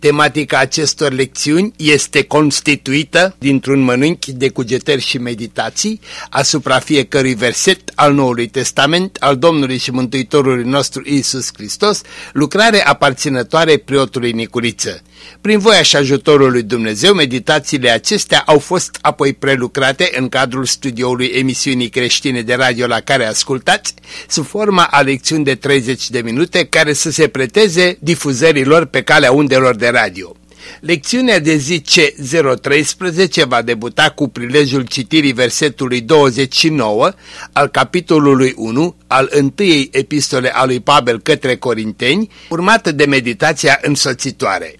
Tematica acestor lecțiuni este constituită dintr-un mănânchi de cugetări și meditații asupra fiecărui verset al Noului Testament al Domnului și Mântuitorului nostru Isus Hristos, lucrare aparținătoare preotului Nicuriță. Prin voia și ajutorul lui Dumnezeu, meditațiile acestea au fost apoi prelucrate în cadrul studioului emisiunii creștine de radio la care ascultați, sub forma a lecțiuni de 30 de minute care să se preteze difuzărilor pe calea undelor de radio. Lecțiunea de zi C013 va debuta cu prilejul citirii versetului 29 al capitolului 1 al întâiei epistole a lui Pavel către Corinteni, urmată de meditația însoțitoare.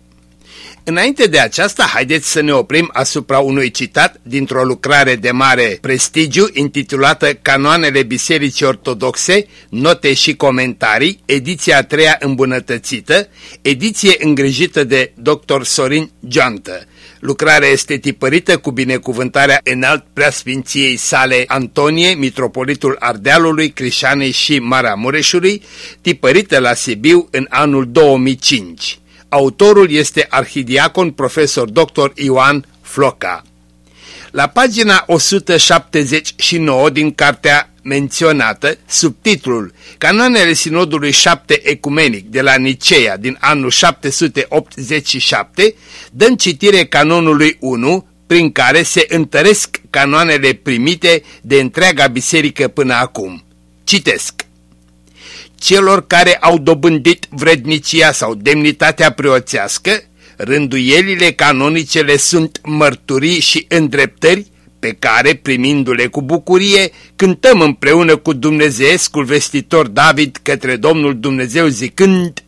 Înainte de aceasta, haideți să ne oprim asupra unui citat dintr-o lucrare de mare prestigiu intitulată Canoanele Bisericii Ortodoxe, note și comentarii, ediția a treia îmbunătățită, ediție îngrijită de dr. Sorin Geantă. Lucrarea este tipărită cu binecuvântarea înalt preasfinției sale Antonie, mitropolitul Ardealului, Crișanei și Maramureșului, tipărită la Sibiu în anul 2005. Autorul este arhidiacon profesor dr. Ioan Floca. La pagina 179 din cartea menționată, subtitlul Canoanele Sinodului 7 Ecumenic de la Nicea din anul 787, dăm citire canonului 1, prin care se întăresc canoanele primite de întreaga biserică până acum. Citesc celor care au dobândit vrednicia sau demnitatea preoțească, rânduielile canonicele sunt mărturii și îndreptări pe care, primindu-le cu bucurie, cântăm împreună cu Dumnezeescul vestitor David către Domnul Dumnezeu zicând,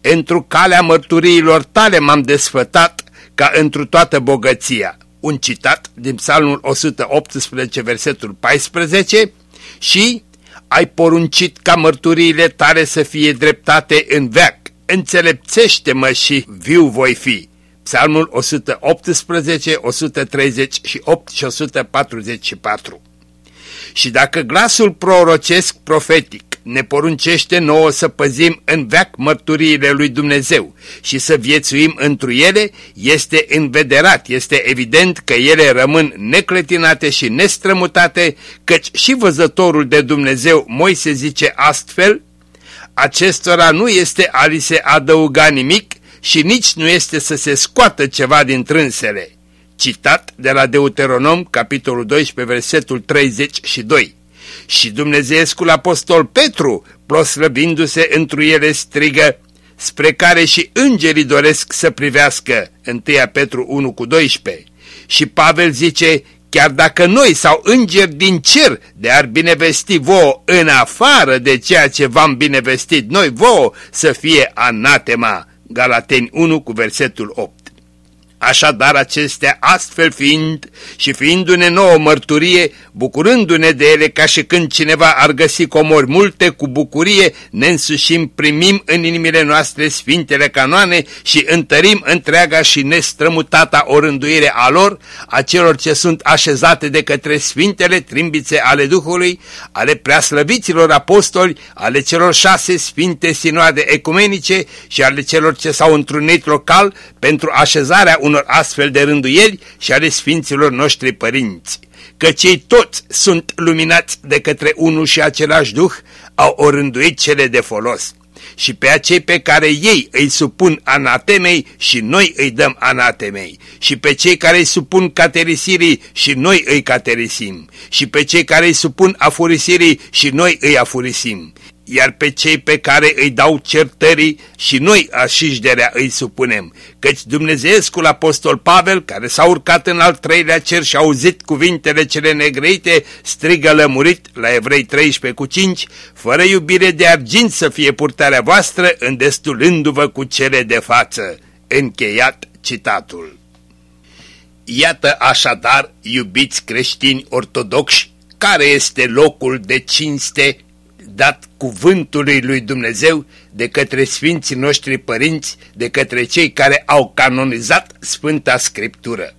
Întru calea mărturiilor tale m-am desfătat ca întru toată bogăția. Un citat din Psalmul 118, versetul 14 și ai poruncit ca mărturiile tale să fie dreptate în veac. Înțelepțește-mă și viu voi fi. Psalmul 118, 138 și 144 Și dacă glasul prorocesc profetic ne poruncește nouă să păzim în veac mărturiile lui Dumnezeu și să viețuim întru ele, este învederat, este evident că ele rămân necletinate și nestrămutate, căci și văzătorul de Dumnezeu Moise zice astfel, acestora nu este a li se adăuga nimic și nici nu este să se scoată ceva din trânsele. Citat de la Deuteronom, capitolul 12, versetul 32. Și Dumnezeescul apostol Petru, proslăbindu-se întru ele, strigă, spre care și îngerii doresc să privească, 1 Petru 1 cu 12. Și Pavel zice, chiar dacă noi sau îngeri din cer de ar binevesti vouă în afară de ceea ce v-am binevestit noi vouă, să fie anatema. Galateni 1 cu versetul 8. Așadar acestea astfel fiind și fiindu-ne nouă mărturie, bucurându-ne de ele ca și când cineva ar găsi comori multe cu bucurie, ne însușim, primim în inimile noastre sfintele canoane și întărim întreaga și nestrămutata orânduire a lor, a celor ce sunt așezate de către sfintele trimbițe ale Duhului, ale preaslăviților apostoli, ale celor șase sfinte sinoade ecumenice și ale celor ce s-au întrunit local pentru așezarea unor unor astfel de rânduieli și ale sfinților noștri părinți, că cei toți sunt luminați de către unul și același Duh, au orânduit cele de folos. Și pe acei pe care ei îi supun anatemei și noi îi dăm anatemei, și pe cei care îi supun caterisirii și noi îi caterisim, și pe cei care îi supun afurisirii și noi îi afurisim iar pe cei pe care îi dau certării și noi așișderea îi supunem. Căci Dumnezeescul Apostol Pavel, care s-a urcat în al treilea cer și a auzit cuvintele cele negreite, strigă lămurit la Evrei 13 cu 5, fără iubire de argint să fie purtarea voastră, îndestulându-vă cu cele de față. Încheiat citatul. Iată așadar, iubiți creștini ortodoxi, care este locul de cinste dat cuvântului lui Dumnezeu de către Sfinții noștri părinți, de către cei care au canonizat Sfânta Scriptură.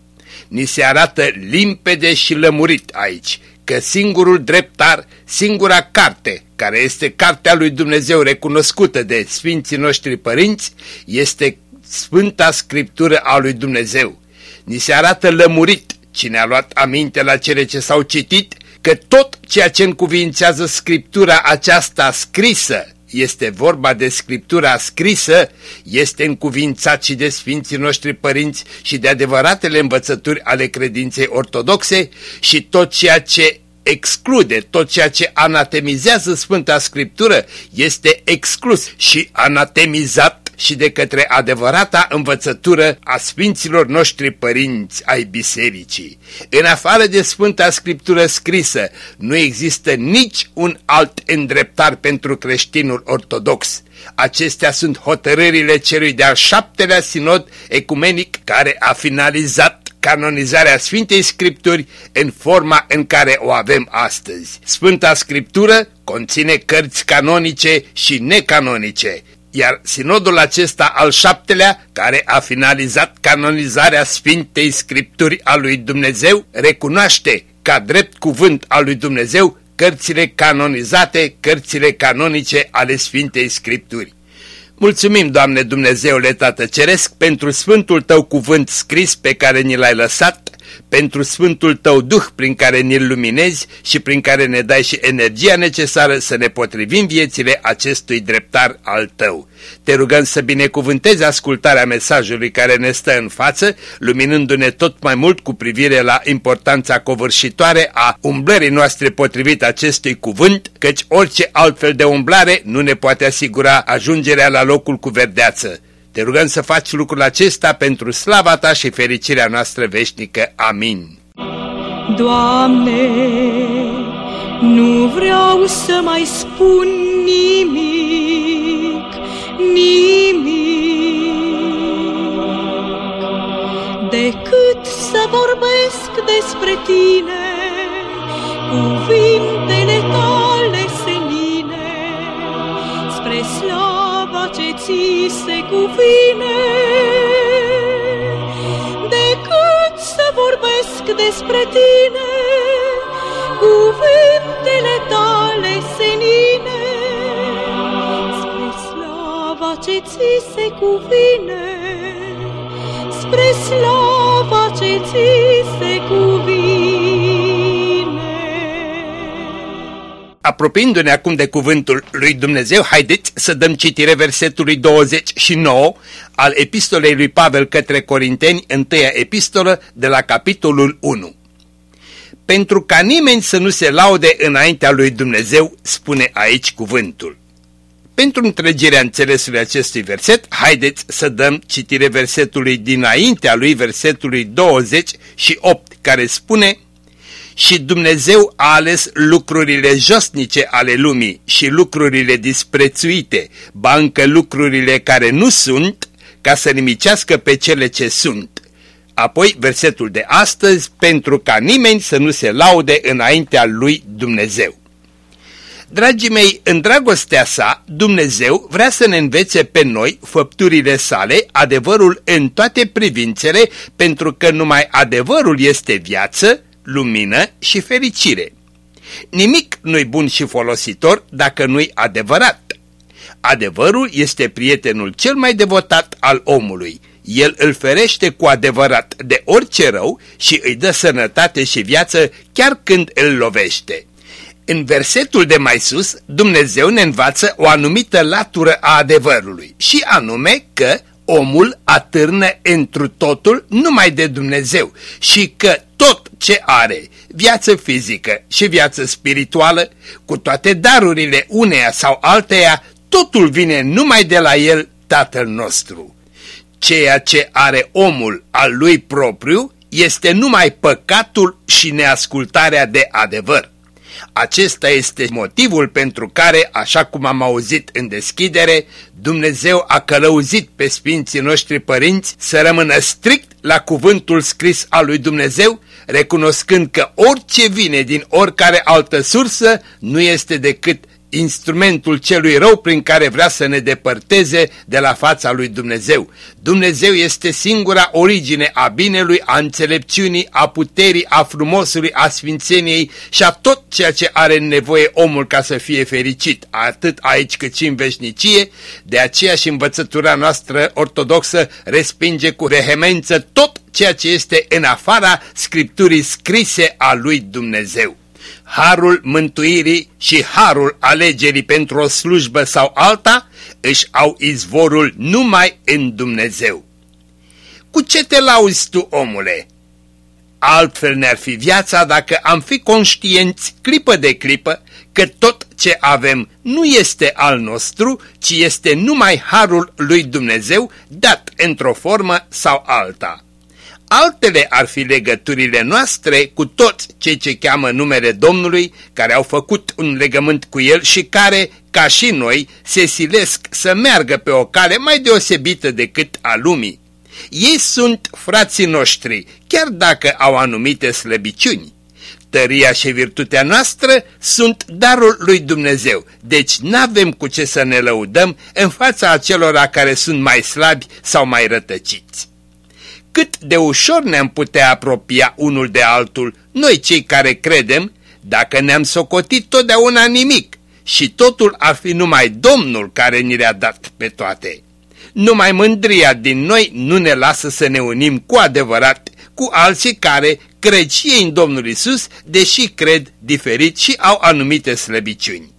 Ni se arată limpede și lămurit aici că singurul dreptar, singura carte, care este cartea lui Dumnezeu recunoscută de Sfinții noștri părinți, este Sfânta Scriptură a lui Dumnezeu. Ni se arată lămurit cine a luat aminte la cele ce s-au citit, că tot ceea ce încuvințează Scriptura aceasta scrisă, este vorba de Scriptura scrisă, este încuvințat și de Sfinții noștri părinți și de adevăratele învățături ale credinței ortodoxe și tot ceea ce exclude, tot ceea ce anatemizează Sfânta Scriptură este exclus și anatemizat și de către adevărata învățătură a Sfinților noștri părinți ai bisericii. În afară de Sfânta Scriptură scrisă, nu există nici un alt îndreptar pentru creștinul ortodox. Acestea sunt hotărârile celui de-al șaptelea sinod ecumenic care a finalizat canonizarea Sfintei Scripturi în forma în care o avem astăzi. Sfânta Scriptură conține cărți canonice și necanonice, iar sinodul acesta al șaptelea, care a finalizat canonizarea Sfintei Scripturi a lui Dumnezeu, recunoaște ca drept cuvânt al lui Dumnezeu cărțile canonizate, cărțile canonice ale Sfintei Scripturi. Mulțumim, Doamne Dumnezeule Tată Ceresc, pentru Sfântul Tău cuvânt scris pe care ni l-ai lăsat pentru Sfântul Tău Duh prin care ne-l luminezi și prin care ne dai și energia necesară să ne potrivim viețile acestui dreptar al Tău. Te rugăm să binecuvântezi ascultarea mesajului care ne stă în față, luminându-ne tot mai mult cu privire la importanța covârșitoare a umblării noastre potrivit acestui cuvânt, căci orice altfel de umblare nu ne poate asigura ajungerea la locul cu verdeață. Te rugăm să faci lucrul acesta pentru slava Ta și fericirea noastră veșnică. Amin. Doamne, nu vreau să mai spun nimic, nimic, decât să vorbesc despre Tine, cuvintele Tale ce ți se cuvine, decât să vorbesc despre tine, cuvintele tale senine, spre slava ce ți se cuvine, spre slava ce ți se cuvine. Apropiindu-ne acum de cuvântul lui Dumnezeu, haideți să dăm citire versetului 29 al epistolei lui Pavel către Corinteni, întâia epistolă de la capitolul 1. Pentru ca nimeni să nu se laude înaintea lui Dumnezeu, spune aici cuvântul. Pentru întregirea înțelesului acestui verset, haideți să dăm citire versetului dinaintea lui, versetului 28, care spune și Dumnezeu a ales lucrurile josnice ale lumii și lucrurile disprețuite, bancă lucrurile care nu sunt, ca să nimicească pe cele ce sunt. Apoi versetul de astăzi, pentru ca nimeni să nu se laude înaintea lui Dumnezeu. Dragii mei, în dragostea sa, Dumnezeu vrea să ne învețe pe noi făpturile sale, adevărul în toate privințele, pentru că numai adevărul este viață, lumină și fericire. Nimic nu-i bun și folositor dacă nu-i adevărat. Adevărul este prietenul cel mai devotat al omului. El îl ferește cu adevărat de orice rău și îi dă sănătate și viață chiar când îl lovește. În versetul de mai sus, Dumnezeu ne învață o anumită latură a adevărului și anume că omul atârnă întru totul numai de Dumnezeu și că tot ce are, viață fizică și viață spirituală, cu toate darurile uneia sau alteia, totul vine numai de la El, Tatăl nostru. Ceea ce are omul al lui propriu este numai păcatul și neascultarea de adevăr. Acesta este motivul pentru care, așa cum am auzit în deschidere, Dumnezeu a călăuzit pe Sfinții noștri părinți să rămână strict la cuvântul scris al lui Dumnezeu, recunoscând că orice vine din oricare altă sursă nu este decât instrumentul celui rău prin care vrea să ne depărteze de la fața lui Dumnezeu. Dumnezeu este singura origine a binelui, a înțelepciunii, a puterii, a frumosului, a sfințeniei și a tot ceea ce are nevoie omul ca să fie fericit, atât aici cât și în veșnicie, de aceea și învățătura noastră ortodoxă respinge cu vehemență tot ceea ce este în afara Scripturii scrise a lui Dumnezeu harul mântuirii și harul alegerii pentru o slujbă sau alta își au izvorul numai în Dumnezeu. Cu ce te lauzi tu, omule? Altfel ne-ar fi viața dacă am fi conștienți clipă de clipă că tot ce avem nu este al nostru, ci este numai harul lui Dumnezeu dat într-o formă sau alta. Altele ar fi legăturile noastre cu toți cei ce cheamă numele Domnului, care au făcut un legământ cu El și care, ca și noi, se silesc să meargă pe o cale mai deosebită decât a lumii. Ei sunt frații noștri, chiar dacă au anumite slăbiciuni. Tăria și virtutea noastră sunt darul lui Dumnezeu, deci n-avem cu ce să ne lăudăm în fața acelora care sunt mai slabi sau mai rătăciți cât de ușor ne-am putea apropia unul de altul, noi cei care credem, dacă ne-am socotit totdeauna nimic și totul ar fi numai Domnul care ni le-a dat pe toate. Numai mândria din noi nu ne lasă să ne unim cu adevărat cu alții care cred și ei în Domnul Isus, deși cred diferit și au anumite slăbiciuni.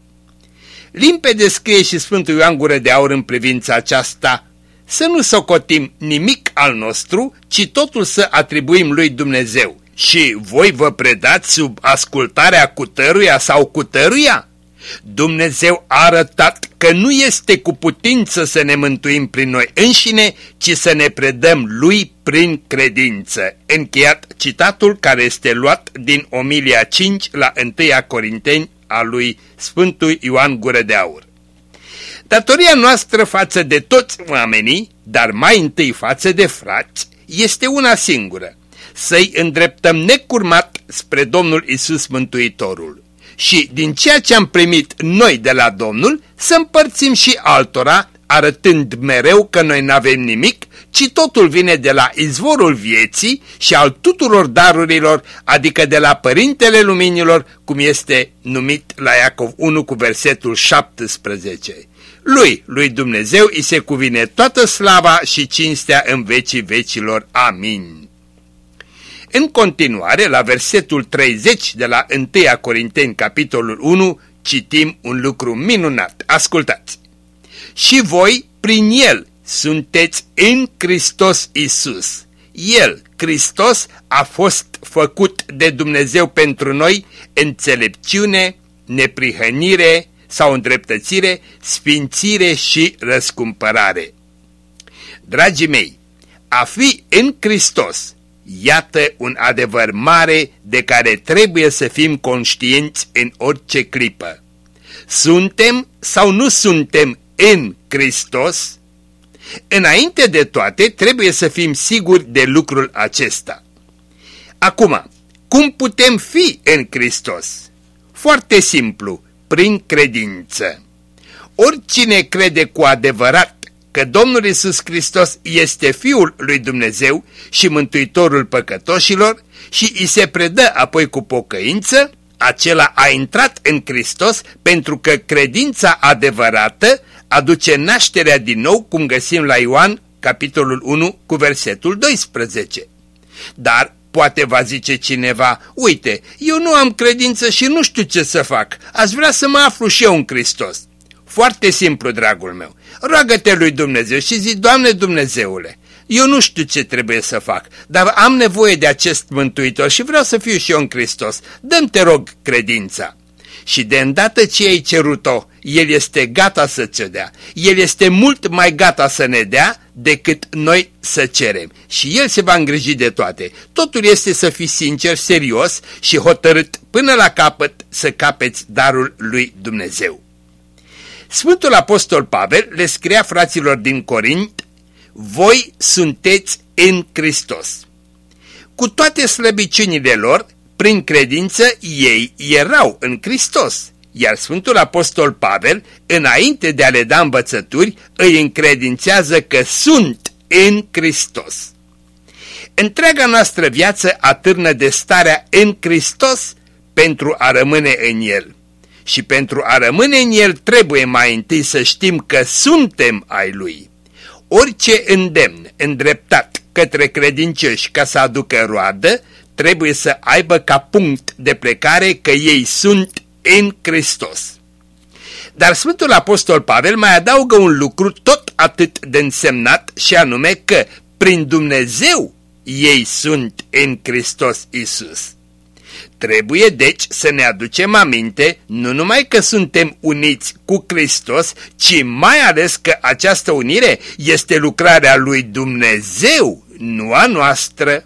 Limpede scrie și Sfântul Ioan Gură de Aur în privința aceasta, să nu socotim nimic al nostru, ci totul să atribuim lui Dumnezeu. Și voi vă predați sub ascultarea cutăruia sau cutăruia? Dumnezeu a arătat că nu este cu putință să ne mântuim prin noi înșine, ci să ne predăm Lui prin credință. Încheiat citatul care este luat din Omilia 5 la 1 Corinteni a lui Sfântul Ioan Gură de Aur. Datoria noastră față de toți oamenii, dar mai întâi față de frați, este una singură, să-i îndreptăm necurmat spre Domnul Isus Mântuitorul. Și din ceea ce am primit noi de la Domnul, să împărțim și altora, arătând mereu că noi n-avem nimic, ci totul vine de la izvorul vieții și al tuturor darurilor, adică de la Părintele Luminilor, cum este numit la Iacov 1 cu versetul 17. Lui, lui Dumnezeu, îi se cuvine toată slava și cinstea în vecii vecilor. Amin. În continuare, la versetul 30 de la 1 Corinteni, capitolul 1, citim un lucru minunat. Ascultați! Și voi, prin El, sunteți în Hristos Isus. El, Hristos, a fost făcut de Dumnezeu pentru noi înțelepciune, neprihănire, sau îndreptățire, sfințire și răscumpărare. Dragii mei, a fi în Hristos, iată un adevăr mare de care trebuie să fim conștienți în orice clipă. Suntem sau nu suntem în Hristos? Înainte de toate, trebuie să fim siguri de lucrul acesta. Acum, cum putem fi în Hristos? Foarte simplu, prin credință. Oricine crede cu adevărat că Domnul Isus Hristos este Fiul lui Dumnezeu și Mântuitorul păcătoșilor și îi se predă apoi cu pocăință, acela a intrat în Hristos pentru că credința adevărată aduce nașterea din nou, cum găsim la Ioan, capitolul 1, cu versetul 12. Dar Poate va zice cineva, uite, eu nu am credință și nu știu ce să fac, aș vrea să mă aflu și eu în Hristos. Foarte simplu, dragul meu. Roagă-te lui Dumnezeu și zi, Doamne Dumnezeule, eu nu știu ce trebuie să fac, dar am nevoie de acest mântuitor și vreau să fiu și eu în Hristos. Dăm te rog credința. Și de îndată ce ai cerut-o, El este gata să-ți dea. El este mult mai gata să ne dea decât noi să cerem. Și El se va îngriji de toate. Totul este să fii sincer, serios și hotărât până la capăt să capeți darul lui Dumnezeu. Sfântul Apostol Pavel le scria fraților din Corint, voi sunteți în Hristos. Cu toate slăbiciunile lor, prin credință ei erau în Hristos, iar Sfântul Apostol Pavel, înainte de a le da învățături, îi încredințează că sunt în Hristos. Întreaga noastră viață atârnă de starea în Hristos pentru a rămâne în El. Și pentru a rămâne în El trebuie mai întâi să știm că suntem ai Lui. Orice îndemn îndreptat către credincioși ca să aducă roadă, trebuie să aibă ca punct de plecare că ei sunt în Hristos. Dar Sfântul Apostol Pavel mai adaugă un lucru tot atât de însemnat și anume că prin Dumnezeu ei sunt în Hristos Isus. Trebuie deci să ne aducem aminte nu numai că suntem uniți cu Hristos, ci mai ales că această unire este lucrarea lui Dumnezeu, nu a noastră.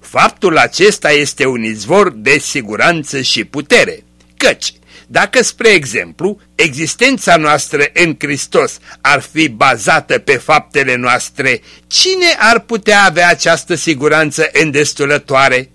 Faptul acesta este un izvor de siguranță și putere, căci dacă, spre exemplu, existența noastră în Hristos ar fi bazată pe faptele noastre, cine ar putea avea această siguranță îndestulătoare?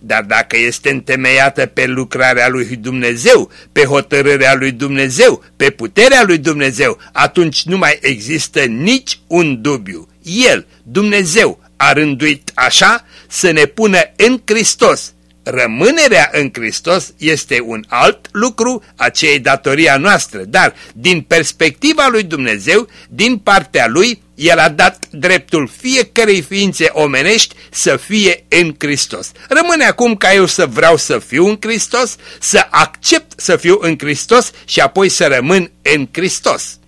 Dar dacă este întemeiată pe lucrarea lui Dumnezeu, pe hotărârea lui Dumnezeu, pe puterea lui Dumnezeu, atunci nu mai există nici un dubiu. El, Dumnezeu, a rânduit așa să ne pună în Hristos. Rămânerea în Hristos este un alt lucru, aceea datoria noastră, dar din perspectiva lui Dumnezeu, din partea lui, el a dat dreptul fiecărei ființe omenești să fie în Hristos. Rămâne acum ca eu să vreau să fiu în Hristos, să accept să fiu în Hristos și apoi să rămân în Hristos.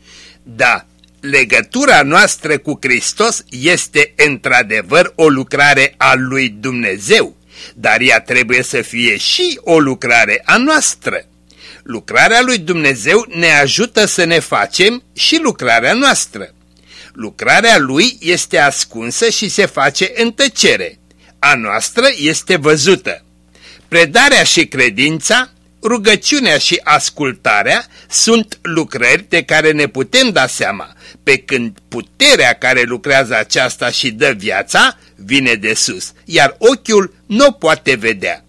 Da, legătura noastră cu Hristos este într-adevăr o lucrare a lui Dumnezeu, dar ea trebuie să fie și o lucrare a noastră. Lucrarea lui Dumnezeu ne ajută să ne facem și lucrarea noastră. Lucrarea lui este ascunsă și se face în tăcere. A noastră este văzută. Predarea și credința, rugăciunea și ascultarea sunt lucrări de care ne putem da seama, pe când puterea care lucrează aceasta și dă viața vine de sus, iar ochiul nu poate vedea.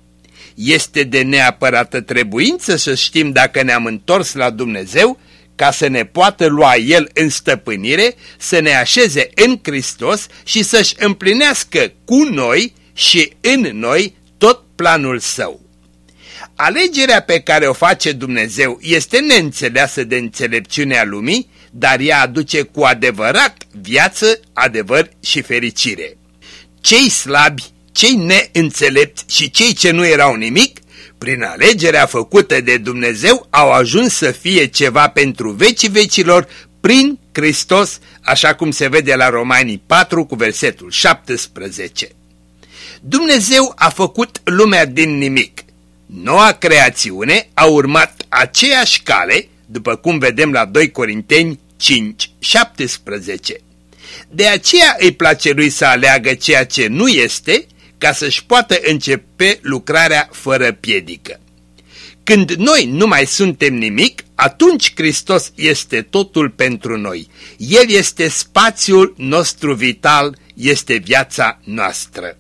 Este de neapărată trebuință să știm dacă ne-am întors la Dumnezeu ca să ne poată lua El în stăpânire, să ne așeze în Hristos și să-și împlinească cu noi și în noi tot planul Său. Alegerea pe care o face Dumnezeu este neînțeleasă de înțelepciunea lumii, dar ea aduce cu adevărat viață, adevăr și fericire. Cei slabi, cei neînțelepți și cei ce nu erau nimic prin alegerea făcută de Dumnezeu, au ajuns să fie ceva pentru vecii vecilor prin Hristos, așa cum se vede la Romanii 4 cu versetul 17. Dumnezeu a făcut lumea din nimic. Noua creațiune a urmat aceeași cale, după cum vedem la 2 Corinteni 5, 17. De aceea îi place lui să aleagă ceea ce nu este ca să-și poată începe lucrarea fără piedică. Când noi nu mai suntem nimic, atunci Hristos este totul pentru noi. El este spațiul nostru vital, este viața noastră.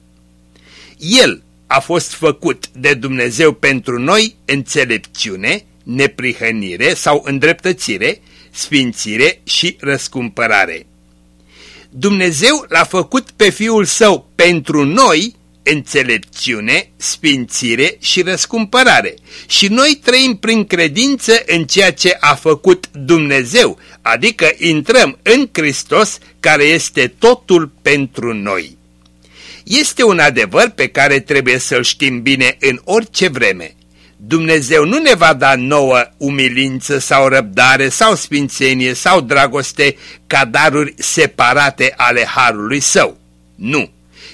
El a fost făcut de Dumnezeu pentru noi înțelepciune, neprihănire sau îndreptățire, sfințire și răscumpărare. Dumnezeu l-a făcut pe Fiul Său pentru noi înțelepciune, sfințire și răscumpărare. Și noi trăim prin credință în ceea ce a făcut Dumnezeu, adică intrăm în Hristos care este totul pentru noi. Este un adevăr pe care trebuie să-l știm bine în orice vreme. Dumnezeu nu ne va da nouă umilință sau răbdare sau sfințenie sau dragoste ca daruri separate ale Harului Său. Nu!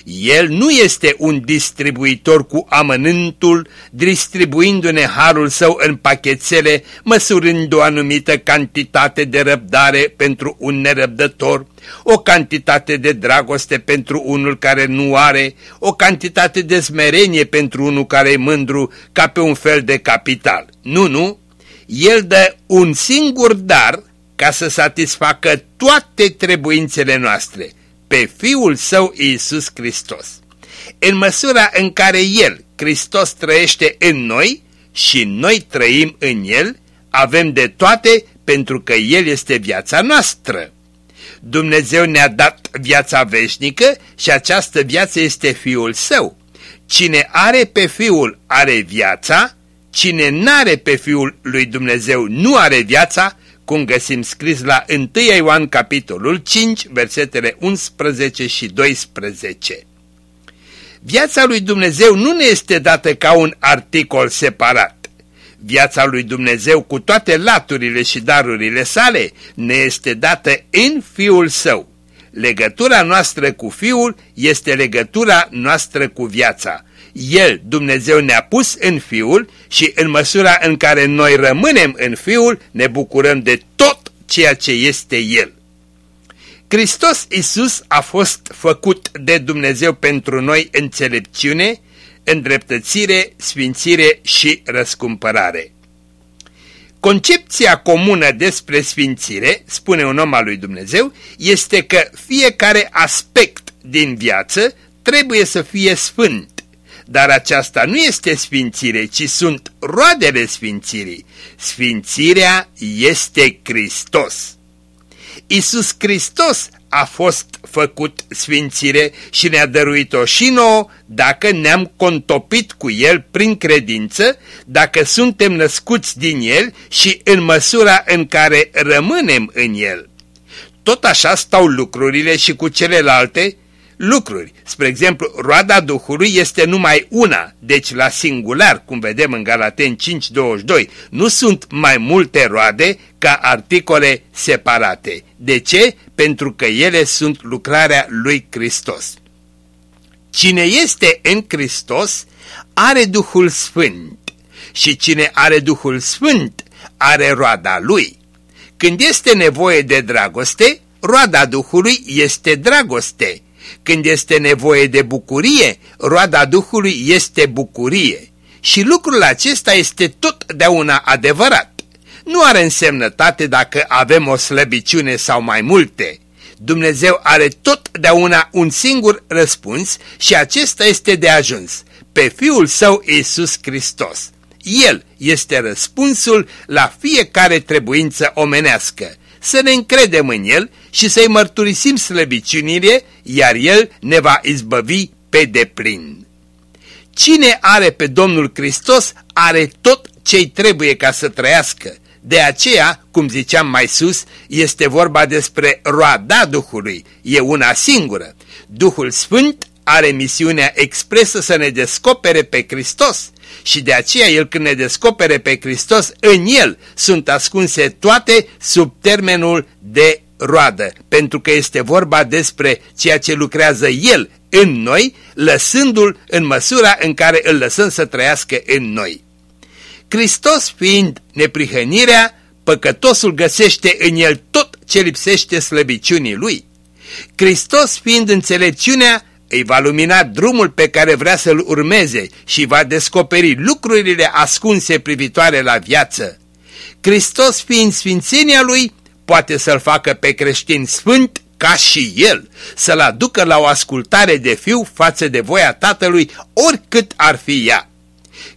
El nu este un distribuitor cu amănântul, distribuindu-ne harul său în pachetele, măsurând o anumită cantitate de răbdare pentru un nerăbdător, o cantitate de dragoste pentru unul care nu are, o cantitate de smerenie pentru unul care e mândru, ca pe un fel de capital. Nu, nu, el dă un singur dar ca să satisfacă toate trebuințele noastre, pe Fiul Său Iisus Hristos. În măsura în care El, Hristos, trăiește în noi și noi trăim în El, avem de toate pentru că El este viața noastră. Dumnezeu ne-a dat viața veșnică și această viață este Fiul Său. Cine are pe Fiul are viața, cine n-are pe Fiul lui Dumnezeu nu are viața, cum găsim scris la 1 Ioan capitolul 5, versetele 11 și 12. Viața lui Dumnezeu nu ne este dată ca un articol separat. Viața lui Dumnezeu cu toate laturile și darurile sale ne este dată în Fiul Său. Legătura noastră cu Fiul este legătura noastră cu viața. El, Dumnezeu, ne-a pus în Fiul și în măsura în care noi rămânem în Fiul, ne bucurăm de tot ceea ce este El. Hristos Isus a fost făcut de Dumnezeu pentru noi înțelepciune, îndreptățire, sfințire și răscumpărare. Concepția comună despre sfințire, spune un om al lui Dumnezeu, este că fiecare aspect din viață trebuie să fie sfânt dar aceasta nu este sfințire, ci sunt roadele sfințirii. Sfințirea este Hristos. Isus Hristos a fost făcut sfințire și ne-a dăruit-o și nouă dacă ne-am contopit cu El prin credință, dacă suntem născuți din El și în măsura în care rămânem în El. Tot așa stau lucrurile și cu celelalte lucruri. Spre exemplu, roada Duhului este numai una, deci la singular, cum vedem în Galaten 5.22. Nu sunt mai multe roade ca articole separate. De ce? Pentru că ele sunt lucrarea lui Hristos. Cine este în Hristos are Duhul Sfânt și cine are Duhul Sfânt are roada lui. Când este nevoie de dragoste, roada Duhului este dragoste când este nevoie de bucurie, roada Duhului este bucurie. Și lucrul acesta este totdeauna adevărat. Nu are însemnătate dacă avem o slăbiciune sau mai multe. Dumnezeu are totdeauna un singur răspuns și acesta este de ajuns, pe Fiul Său Iisus Hristos. El este răspunsul la fiecare trebuință omenească să ne încredem în El și să-i mărturisim slăbiciunile, iar El ne va izbăvi pe deplin. Cine are pe Domnul Hristos are tot ce-i trebuie ca să trăiască. De aceea, cum ziceam mai sus, este vorba despre roada Duhului, e una singură. Duhul Sfânt are misiunea expresă să ne descopere pe Hristos și de aceea El când ne descopere pe Hristos, în El sunt ascunse toate sub termenul de roadă, pentru că este vorba despre ceea ce lucrează El în noi, lăsându-L în măsura în care îl lăsăm să trăiască în noi. Hristos fiind neprihănirea, păcătosul găsește în el tot ce lipsește slăbiciunii lui. Hristos fiind înțelepciunea, îi va lumina drumul pe care vrea să-l urmeze și va descoperi lucrurile ascunse privitoare la viață. Hristos fiind sfințenia lui, poate să-l facă pe creștin sfânt ca și el, să-l aducă la o ascultare de fiu față de voia tatălui, oricât ar fi ea.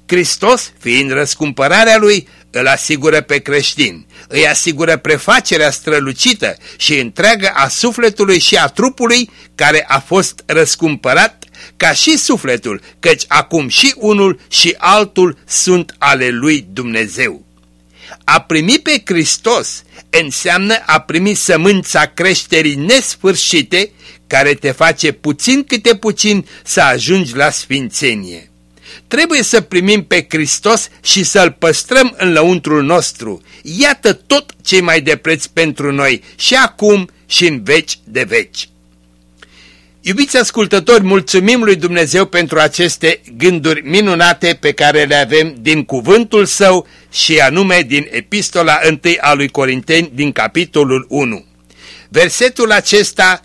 Hristos, fiind răscumpărarea lui, îl asigură pe creștin, îi asigură prefacerea strălucită și întreagă a sufletului și a trupului care a fost răscumpărat ca și sufletul, căci acum și unul și altul sunt ale lui Dumnezeu. A primi pe Hristos înseamnă a primi sămânța creșterii nesfârșite care te face puțin câte puțin să ajungi la sfințenie. Trebuie să primim pe Hristos și să-L păstrăm în lăuntrul nostru. Iată tot ce mai de preț pentru noi și acum și în veci de veci. Iubiți ascultători, mulțumim lui Dumnezeu pentru aceste gânduri minunate pe care le avem din cuvântul său și anume din epistola 1 a lui Corinteni din capitolul 1. Versetul acesta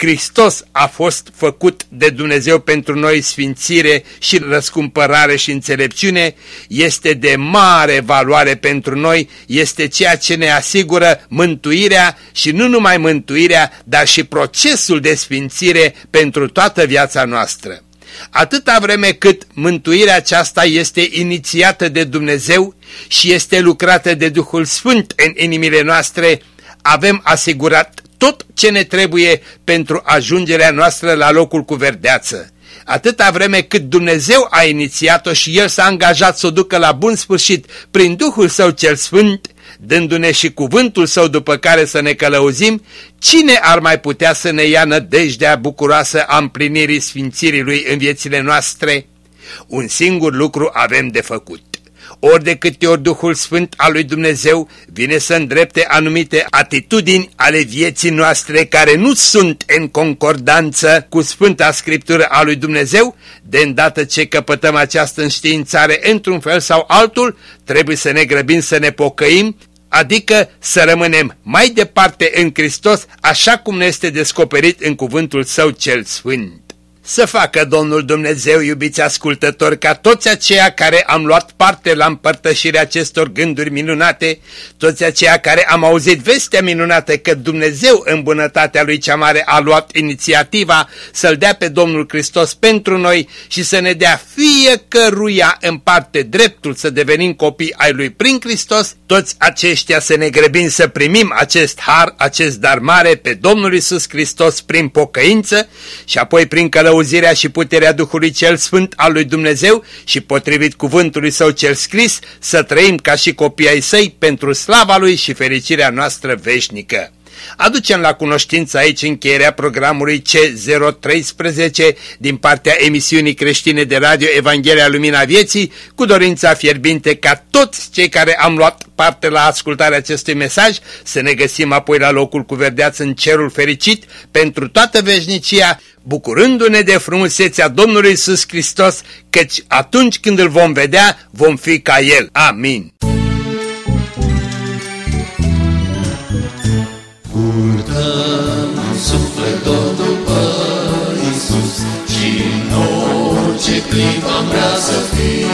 Hristos a fost făcut de Dumnezeu pentru noi sfințire și răscumpărare și înțelepciune, este de mare valoare pentru noi, este ceea ce ne asigură mântuirea și nu numai mântuirea, dar și procesul de sfințire pentru toată viața noastră. Atâta vreme cât mântuirea aceasta este inițiată de Dumnezeu și este lucrată de Duhul Sfânt în inimile noastre, avem asigurat tot ce ne trebuie pentru ajungerea noastră la locul cu verdeață. Atâta vreme cât Dumnezeu a inițiat-o și El s-a angajat să o ducă la bun sfârșit prin Duhul Său cel Sfânt, dându-ne și cuvântul Său după care să ne călăuzim, cine ar mai putea să ne ia nădejdea bucuroasă a împlinirii sfințirii Lui în viețile noastre? Un singur lucru avem de făcut ori de câte ori Duhul Sfânt al lui Dumnezeu vine să îndrepte anumite atitudini ale vieții noastre care nu sunt în concordanță cu Sfânta Scriptură a lui Dumnezeu, de îndată ce căpătăm această înștiințare într-un fel sau altul, trebuie să ne grăbim să ne pocăim, adică să rămânem mai departe în Hristos, așa cum ne este descoperit în cuvântul Său cel Sfânt. Să facă Domnul Dumnezeu, iubiți ascultători, ca toți aceia care am luat parte la împărtășirea acestor gânduri minunate, toți aceia care am auzit vestea minunată că Dumnezeu în bunătatea Lui cea mare a luat inițiativa să-L dea pe Domnul Hristos pentru noi și să ne dea fiecăruia în parte dreptul să devenim copii ai Lui prin Hristos, toți aceștia să ne grăbim să primim acest har, acest dar mare pe Domnul Isus Hristos prin pocăință și apoi prin călăuzie auzirea și puterea Duhului cel Sfânt al lui Dumnezeu și potrivit cuvântului său cel scris, să trăim ca și copii ai săi pentru slava lui și fericirea noastră veșnică. Aducem la cunoștință aici încheierea programului C013 din partea emisiunii creștine de radio Evanghelia Lumina Vieții, cu dorința fierbinte ca toți cei care am luat parte la ascultarea acestui mesaj să ne găsim apoi la locul cu verdeață în cerul fericit pentru toată veșnicia, bucurându-ne de frumusețea Domnului Iisus Hristos, căci atunci când îl vom vedea, vom fi ca El. Amin. Purtăm suflet tot după Iisus și în orice clip am vrea să fim.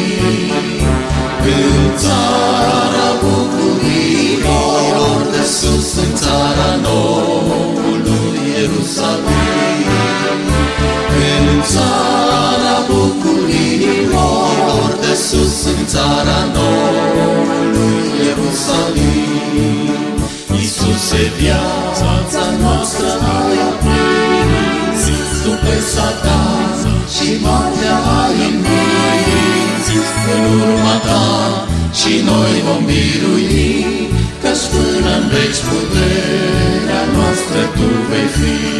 În pe satan și moartea ai învins. În urma Ta și noi vom birui, Căci până în veci puterea noastră Tu vei fi.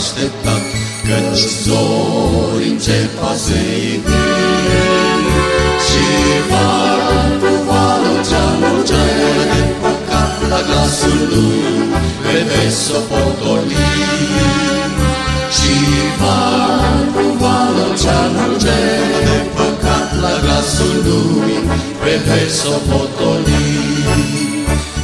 așteptat, Căci zori încep a se Și valul cu valul cealul cel de păcat la glasul lui, pe vezi o potoli. Și valul cu valul cealul cel de păcat la glasul lui, pe vezi o potoli.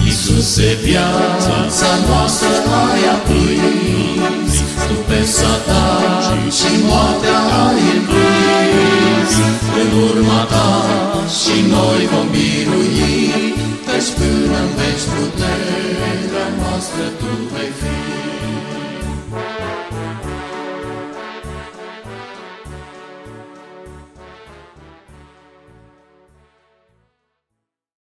Iisuse, viața noastră ai aprins, Tu pe satan și moartea ai învins. În urma Ta și noi vom birui, Căci până în veci puterea noastră Tu vei